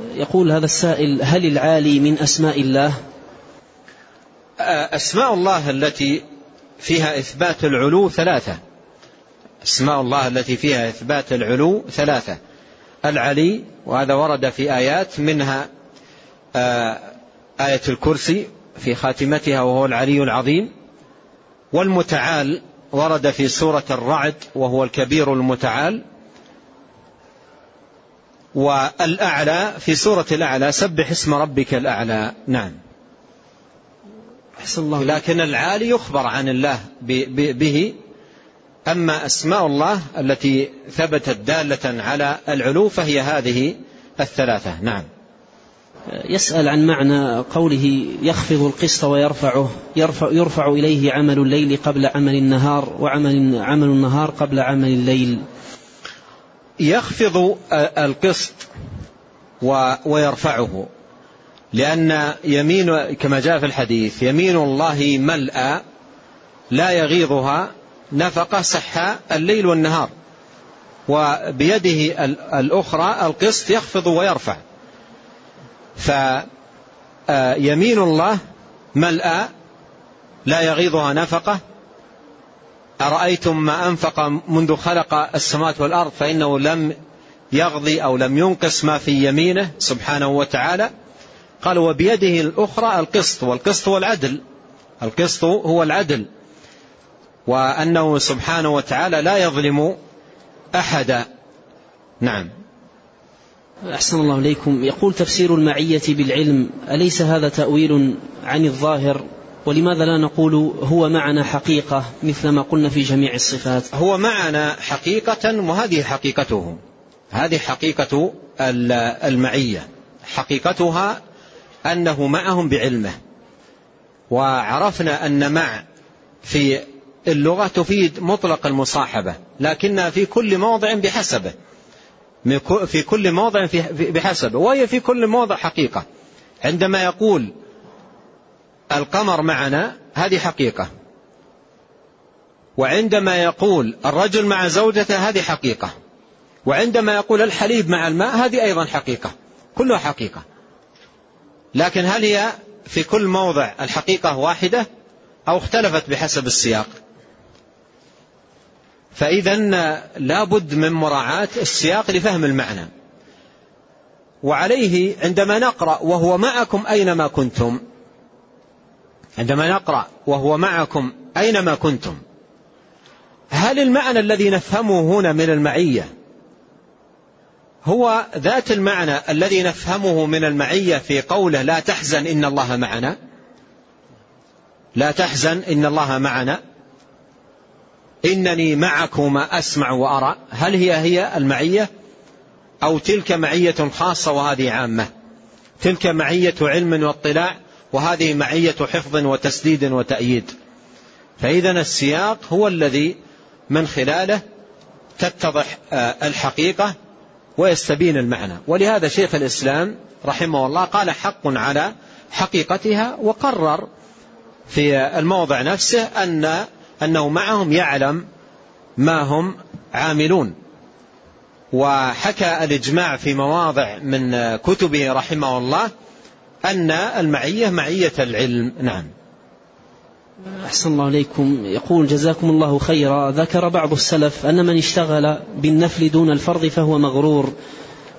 يقول هذا السائل هل العالي من أسماء الله؟ أسماء الله التي فيها إثبات العلو ثلاثة. أسماء الله التي فيها إثبات العلو ثلاثة. العلي وهذا ورد في آيات منها آه، آية الكرسي في خاتمتها وهو العلي العظيم. والمتعال ورد في سورة الرعد وهو الكبير المتعال. والأعلى في سورة الأعلى سبح اسم ربك الأعلى. نعم. الله لكن العالي يخبر عن الله به. أما أسماء الله التي ثبتت دالة على العلو فهي هذه الثلاثة. نعم. يسأل عن معنى قوله يخفض القسط ويرفعه يرفع, يرفع إليه عمل الليل قبل عمل النهار وعمل عمل النهار قبل عمل الليل. يخفض القسط ويرفعه. لأن يمين كما جاء في الحديث يمين الله ملأى لا يغيضها نفقة صح الليل والنهار. وبيده الأخرى القسط يخفض ويرفع. فيمين الله ملأى لا يغيضها نفقة أرأيتم ما أنفق منذ خلق السماوات والأرض فإنه لم يغضي أو لم ينقص ما في يمينه سبحانه وتعالى؟ قال وبيده الأخرى القسط والقسط هو العدل. القسط هو العدل. وأنه سبحانه وتعالى لا يظلم أحدا. نعم. أحسن الله إليكم. يقول تفسير المعية بالعلم أليس هذا تأويل عن الظاهر؟ ولماذا لا نقول هو معنا حقيقة مثل ما قلنا في جميع الصفات؟ هو معنا حقيقة وهذه حقيقته. هذه حقيقة المعية. حقيقتها أنه معهم بعلمه. وعرفنا أن مع في اللغة تفيد مطلق المصاحبة لكنها في كل موضع بحسبه. في كل موضع بحسبه. وهي في كل موضع حقيقة. عندما يقول القمر معنا هذه حقيقة. وعندما يقول الرجل مع زوجته هذه حقيقة. وعندما يقول الحليب مع الماء هذه أيضا حقيقة. كلها حقيقة. لكن هل هي في كل موضع الحقيقة واحدة أو اختلفت بحسب السياق؟ فإذا لابد من مراعاة السياق لفهم المعنى. وعليه عندما نقرأ وهو معكم أينما كنتم عندما نقرأ وهو معكم أينما كنتم. هل المعنى الذي نفهمه هنا من المعية هو ذات المعنى الذي نفهمه من المعية في قوله لا تحزن إن الله معنا؟ لا تحزن إن الله معنا؟ إنني معكما أسمع وأرى. هل هي هي المعية؟ أو تلك معية خاصة وهذه عامة؟ تلك معية علم واطلاع وهذه معية حفظ وتسديد وتأييد. فإذا السياق هو الذي من خلاله تتضح آه، الحقيقة ويستبين المعنى. ولهذا شيخ الإسلام رحمه الله قال حق على حقيقتها وقرر في الموضع نفسه أن أنه معهم يعلم ما هم عاملون. وحكى الإجماع في مواضع من كتبه رحمه الله أن المعية معية العلم. نعم. أحسن الله عليكم. يقول جزاكم الله خيرا. ذكر بعض السلف أن من اشتغل بالنفل دون الفرض فهو مغرور.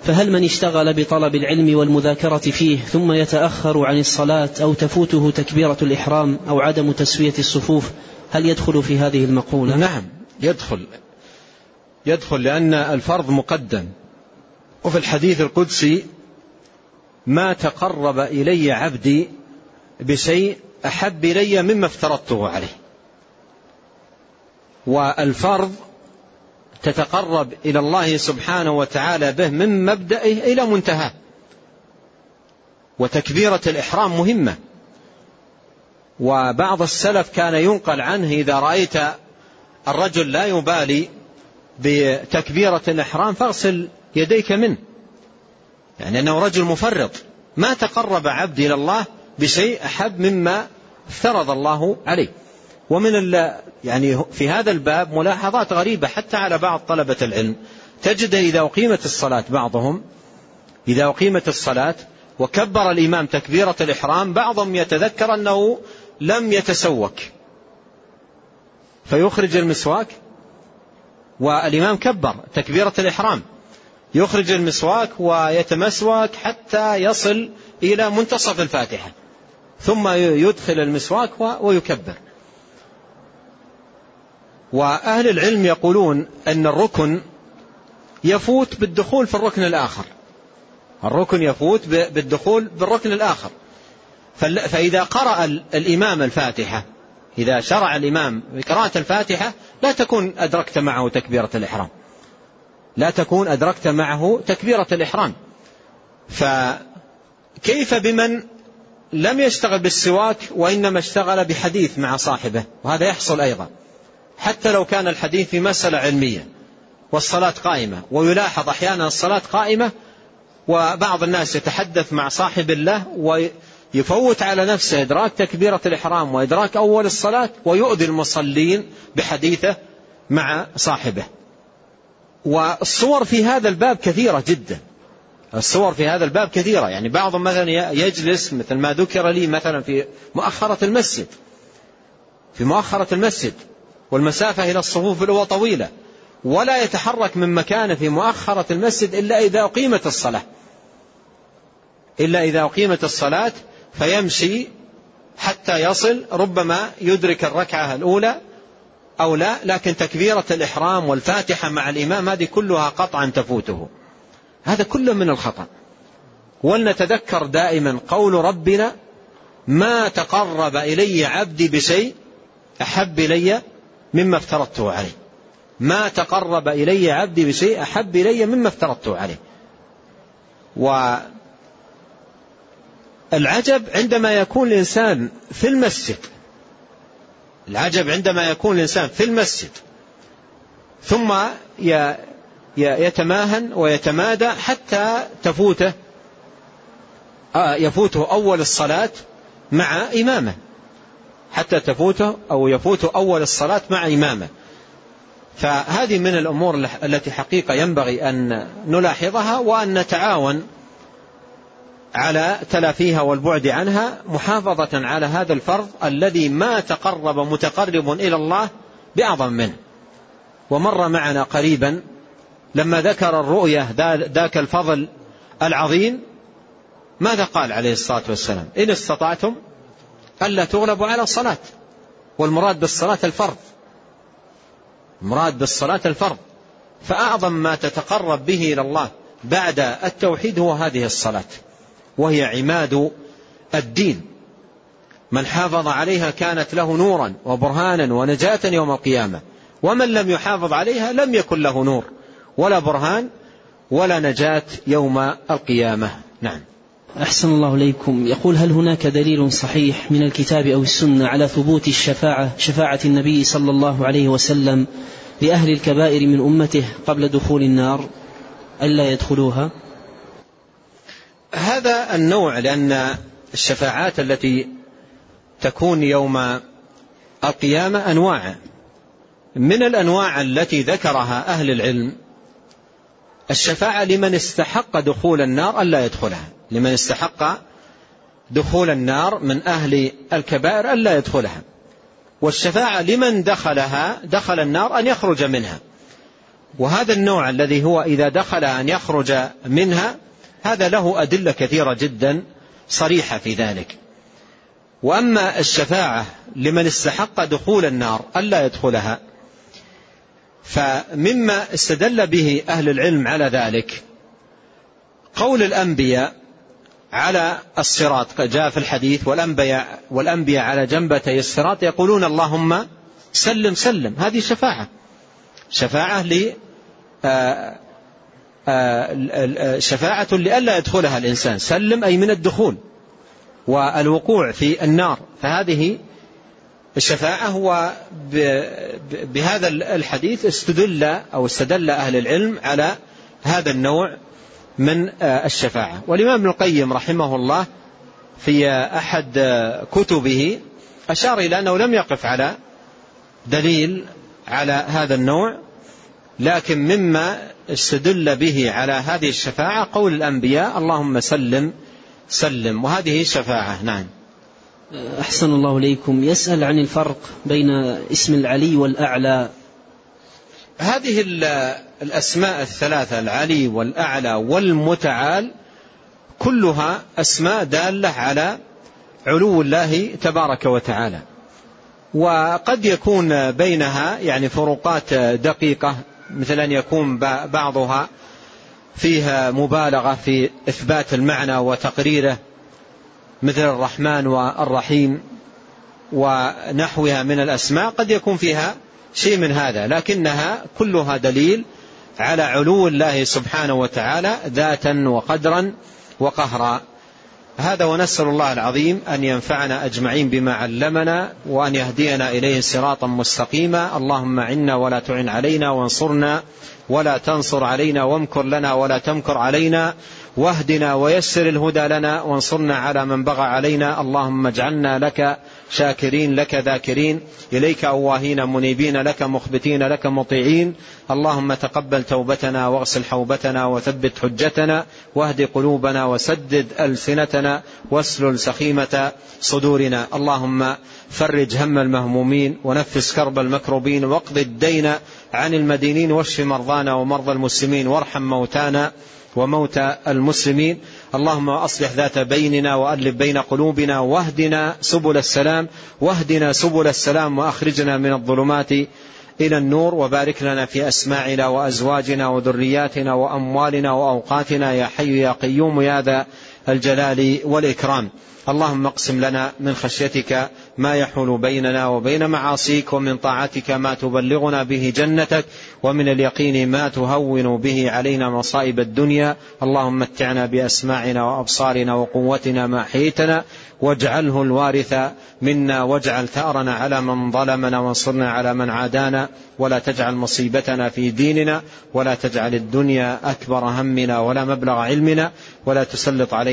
فهل من اشتغل بطلب العلم والمذاكرة فيه ثم يتأخر عن الصلاة أو تفوته تكبيرة الإحرام أو عدم تسوية الصفوف هل يدخل في هذه المقولة؟ نعم يدخل. يدخل لأن الفرض مقدم. وفي الحديث القدسي ما تقرب إلي عبدي بشيء أحب إلي مما افترضته عليه. والفرض تتقرب إلى الله سبحانه وتعالى به من مبدئه إلى منتهاه. وتكبيرة الإحرام مهمة. وبعض السلف كان ينقل عنه إذا رأيت الرجل لا يبالي بتكبيرة الإحرام فاغسل يديك منه. يعني أنه رجل مفرط. ما تقرب عبد إلى الله بشيء أحب مما افترض الله عليه. ومن يعني في هذا الباب ملاحظات غريبة حتى على بعض طلبة العلم. تجد إذا أقيمت الصلاة بعضهم إذا أقيمت الصلاة وكبر الإمام تكبيرة الإحرام بعضهم يتذكر أنه لم يتسوك. فيخرج المسواك والإمام كبر تكبيرة الإحرام. يخرج المسواك ويتمسوك حتى يصل إلى منتصف الفاتحة. ثم يدخل المسواك ويكبر. وأهل العلم يقولون أن الركن يفوت بالدخول في الركن الآخر. الركن يفوت بالدخول بالركن الآخر. فإذا قرأ الإمام الفاتحة إذا شرع الإمام بقراءة الفاتحة لا تكون أدركت معه تكبيرة الإحرام. لا تكون أدركت معه تكبيرة الإحرام. فكيف بمن لم يشتغل بالسواك وإنما اشتغل بحديث مع صاحبه؟ وهذا يحصل أيضا. حتى لو كان الحديث في مسألة علمية والصلاة قائمة ويلاحظ أحيانا الصلاة قائمة وبعض الناس يتحدث مع صاحب الله ويفوت على نفسه إدراك تكبيرة الإحرام وإدراك أول الصلاة ويؤذي المصلين بحديثه مع صاحبه. والصور في هذا الباب كثيرة جدا. الصور في هذا الباب كثيرة. يعني بعضهم مثلا يجلس مثل ما ذكر لي مثلا في مؤخرة المسجد. في مؤخرة المسجد. والمسافة إلى الصفوف الأولى طويلة. ولا يتحرك من مكانه في مؤخرة المسجد إلا إذا أقيمت الصلاة. إلا إذا أقيمت الصلاة فيمشي حتى يصل. ربما يدرك الركعة الأولى. أو لا لكن تكبيرة الإحرام والفاتحة مع الإمام هذه كلها قطعا تفوته. هذا كله من الخطأ. ولنتذكر دائما قول ربنا ما تقرب إلي عبدي بشيء أحب إلي مما افترضته عليه. ما تقرب إلي عبدي بشيء أحب إلي مما افترضته عليه. والعجب عندما يكون الإنسان في المسجد العجب عندما يكون الإنسان في المسجد ثم يتماهن ويتمادى حتى تفوته آه، يفوته أول الصلاة مع إمامه. حتى تفوته أو يفوته أول الصلاة مع إمامه. فهذه من الأمور التي حقيقة ينبغي أن نلاحظها وأن نتعاون على تلافيها والبعد عنها محافظة على هذا الفرض الذي ما تقرب متقرب إلى الله بأعظم منه. ومر معنا قريبا لما ذكر الرؤية ذاك الفضل العظيم ماذا قال عليه الصلاة والسلام؟ إن استطعتم ألا تغلبوا على الصلاة. والمراد بالصلاة الفرض. المراد بالصلاة الفرض. فأعظم ما تتقرب به إلى الله بعد التوحيد هو هذه الصلاة. وهي عماد الدين. من حافظ عليها كانت له نورا وبرهانا ونجاة يوم القيامة. ومن لم يحافظ عليها لم يكن له نور. ولا برهان ولا نجاة يوم القيامة. نعم. أحسن الله إليكم. يقول هل هناك دليل صحيح من الكتاب أو السنة على ثبوت الشفاعة شفاعة النبي صلى الله عليه وسلم لأهل الكبائر من أمته قبل دخول النار ألا يدخلوها؟ هذا النوع لأن الشفاعات التي تكون يوم القيامة أنواع. من الأنواع التي ذكرها أهل العلم الشفاعة لمن استحق دخول النار ألا يدخلها. لمن استحق دخول النار من أهل الكبائر ألا يدخلها. والشفاعة لمن دخلها دخل النار أن يخرج منها. وهذا النوع الذي هو إذا دخل أن يخرج منها هذا له أدلة كثيرة جدا صريحة في ذلك. وأما الشفاعة لمن استحق دخول النار ألا يدخلها. فمما استدل به أهل العلم على ذلك قول الأنبياء على الصراط جاء في الحديث والأنبياء, والأنبياء على جنبتي الصراط يقولون اللهم سلم سلم. هذه شفاعة. شفاعة آه، شفاعة لئلا يدخلها الإنسان. سلم أي من الدخول. والوقوع في النار. فهذه الشفاعة هو بهذا الحديث استدل أو استدل أهل العلم على هذا النوع من آه، الشفاعة. والإمام ابن القيم رحمه الله في أحد كتبه أشار إلى أنه لم يقف على دليل على هذا النوع لكن مما استدل به على هذه الشفاعة قول الأنبياء اللهم سلم سلم. وهذه شفاعة نعم. أحسن الله إليكم. يسأل عن الفرق بين اسم العلي والأعلى. هذه الأسماء الثلاثة العلي والأعلى والمتعال كلها أسماء دالة على علو الله تبارك وتعالى. وقد يكون بينها يعني فروقات دقيقة مثل أن يكون بعضها فيها مبالغة في إثبات المعنى وتقريره مثل الرحمن والرحيم ونحوها من الأسماء قد يكون فيها شيء من هذا لكنها كلها دليل على علو الله سبحانه وتعالى ذاتا وقدرا وقهرا. هذا ونسأل الله العظيم أن ينفعنا أجمعين بما علمنا وأن يهدينا إليه صراطا مستقيما. اللهم عنا ولا تعن علينا وانصرنا ولا تنصر علينا وامكر لنا ولا تمكر علينا. واهدنا ويسر الهدى لنا وانصرنا على من بغى علينا. اللهم اجعلنا لك شاكرين لك ذاكرين. إليك أواهين منيبين لك مخبتين لك مطيعين. اللهم تقبل توبتنا واغسل حوبتنا وثبت حجتنا. واهد قلوبنا وسدد ألسنتنا. واسلل سخيمة صدورنا. اللهم فرج هم المهمومين ونفس كرب المكروبين. واقض الدين عن المدينين واشف مرضانا ومرضى المسلمين. وارحم موتانا. وموتى المسلمين. اللهم أصلح ذات بيننا وألف بين قلوبنا واهدنا سبل السلام واهدنا سبل السلام وأخرجنا من الظلمات إلى النور وبارك لنا في أسماعنا وأزواجنا وذرياتنا وأموالنا وأوقاتنا. يا حي يا قيوم يا ذا الجلال والإكرام. اللهم اقسم لنا من خشيتك ما يحول بيننا وبين معاصيك ومن طاعتك ما تبلغنا به جنتك ومن اليقين ما تهون به علينا مصائب الدنيا. اللهم متعنا بأسماعنا وأبصارنا وقوتنا ما احييتنا واجعله الوارث منا واجعل ثأرنا على من ظلمنا وانصرنا على من عادانا. ولا تجعل مصيبتنا في ديننا ولا تجعل الدنيا أكبر همنا ولا مبلغ علمنا ولا تسلط علينا